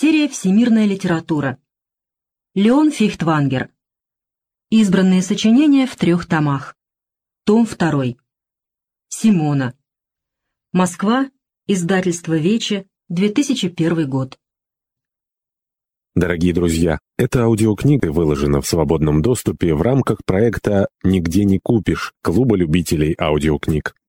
Серия «Всемирная литература». Леон Фихтвангер. Избранные сочинения в трех томах. Том 2. Симона. Москва. Издательство «Вече», 2001 год. Дорогие друзья, эта аудиокнига выложена в свободном доступе в рамках проекта «Нигде не купишь» Клуба любителей аудиокниг.